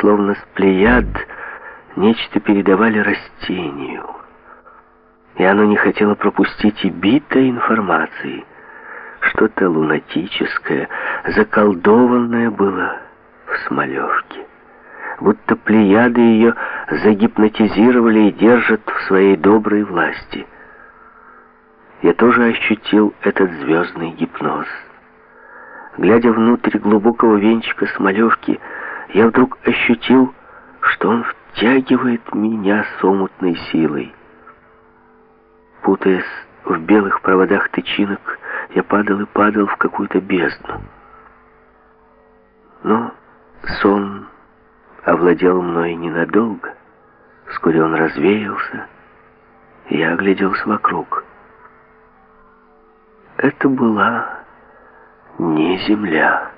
словно с плеяд, нечто передавали растению. И оно не хотело пропустить и битой информации. Что-то лунатическое, заколдованное было в Смолевке. Будто плеяды ее загипнотизировали и держат в своей доброй власти. Я тоже ощутил этот звездный гипноз. Глядя внутрь глубокого венчика Смолевки, я вдруг ощутил, что он втягивает меня с омутной силой. Путаясь в белых проводах тычинок, я падал и падал в какую-то бездну. Но сон овладел мной ненадолго. Вскоре он развеялся, и я огляделся вокруг. Это была не земля,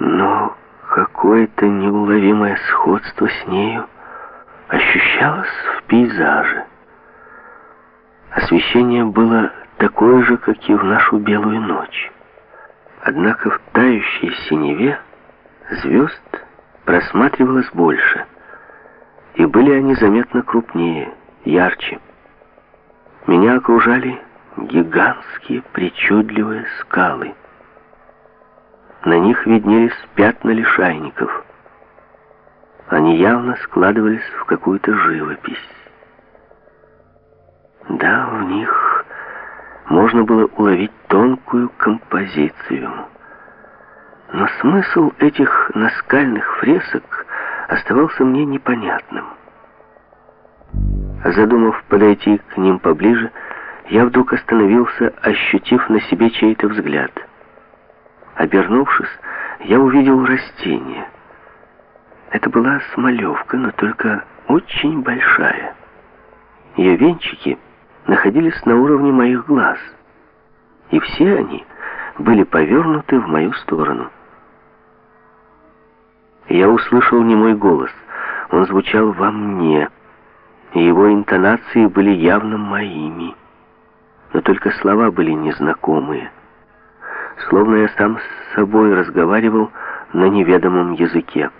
но какое-то неуловимое сходство с нею ощущалось в пейзаже. Освещение было такое же, как и в нашу белую ночь. Однако в тающей синеве звезд просматривалось больше, и были они заметно крупнее, ярче. Меня окружали гигантские причудливые скалы. На них виднелись пятна лишайников. Они явно складывались в какую-то живопись. Да, в них можно было уловить тонкую композицию. Но смысл этих наскальных фресок оставался мне непонятным. Задумав подойти к ним поближе, я вдруг остановился, ощутив на себе чей-то взгляд. Обернувшись, я увидел растение. Это была смолевка, но только очень большая. Ее венчики находились на уровне моих глаз, и все они были повернуты в мою сторону. Я услышал не мой голос, он звучал во мне, и его интонации были явно моими но только слова были незнакомые. Словно я сам с собой разговаривал на неведомом языке.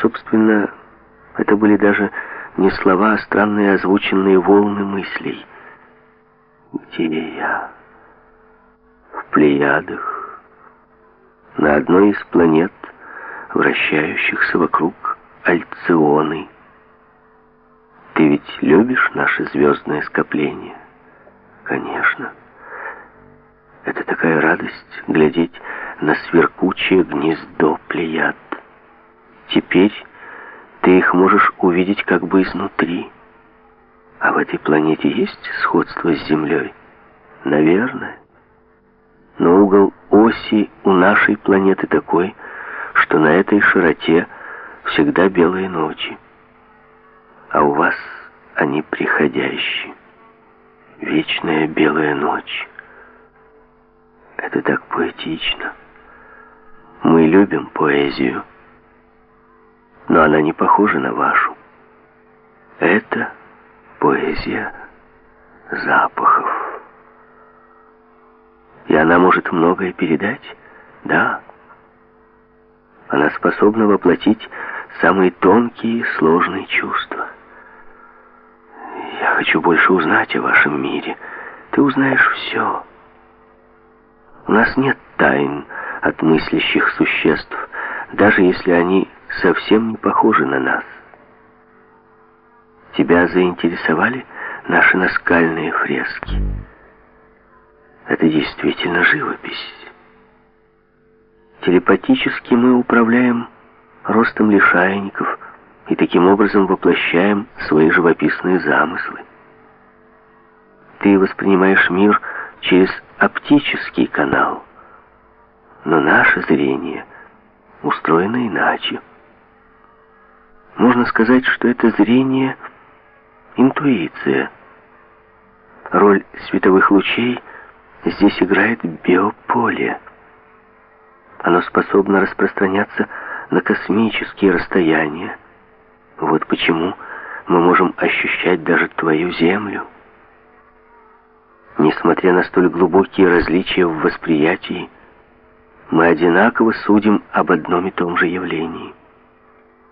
Собственно, это были даже не слова, а странные озвученные волны мыслей. Где я? В Плеядах. На одной из планет, вращающихся вокруг Альционы. Ты ведь любишь наше звездное скопление? Конечно. Это такая радость глядеть на сверкучее гнездо плеяд. Теперь ты их можешь увидеть как бы изнутри. А в этой планете есть сходство с Землей? Наверное. Но угол оси у нашей планеты такой, что на этой широте всегда белые ночи. А у вас они приходящие вечная белая ночь. Это так поэтично. Мы любим поэзию, но она не похожа на вашу. Это поэзия запахов. И она может многое передать, да. Она способна воплотить самые тонкие и сложные чувства. Я хочу больше узнать о вашем мире. Ты узнаешь все. У нас нет тайн от мыслящих существ, даже если они совсем не похожи на нас. Тебя заинтересовали наши наскальные фрески. Это действительно живопись. Телепатически мы управляем ростом лишайников, и таким образом воплощаем свои живописные замыслы. Ты воспринимаешь мир через оптический канал, но наше зрение устроено иначе. Можно сказать, что это зрение — интуиция. Роль световых лучей здесь играет биополе. Оно способно распространяться на космические расстояния, вот почему мы можем ощущать даже твою землю. Несмотря на столь глубокие различия в восприятии, мы одинаково судим об одном и том же явлении.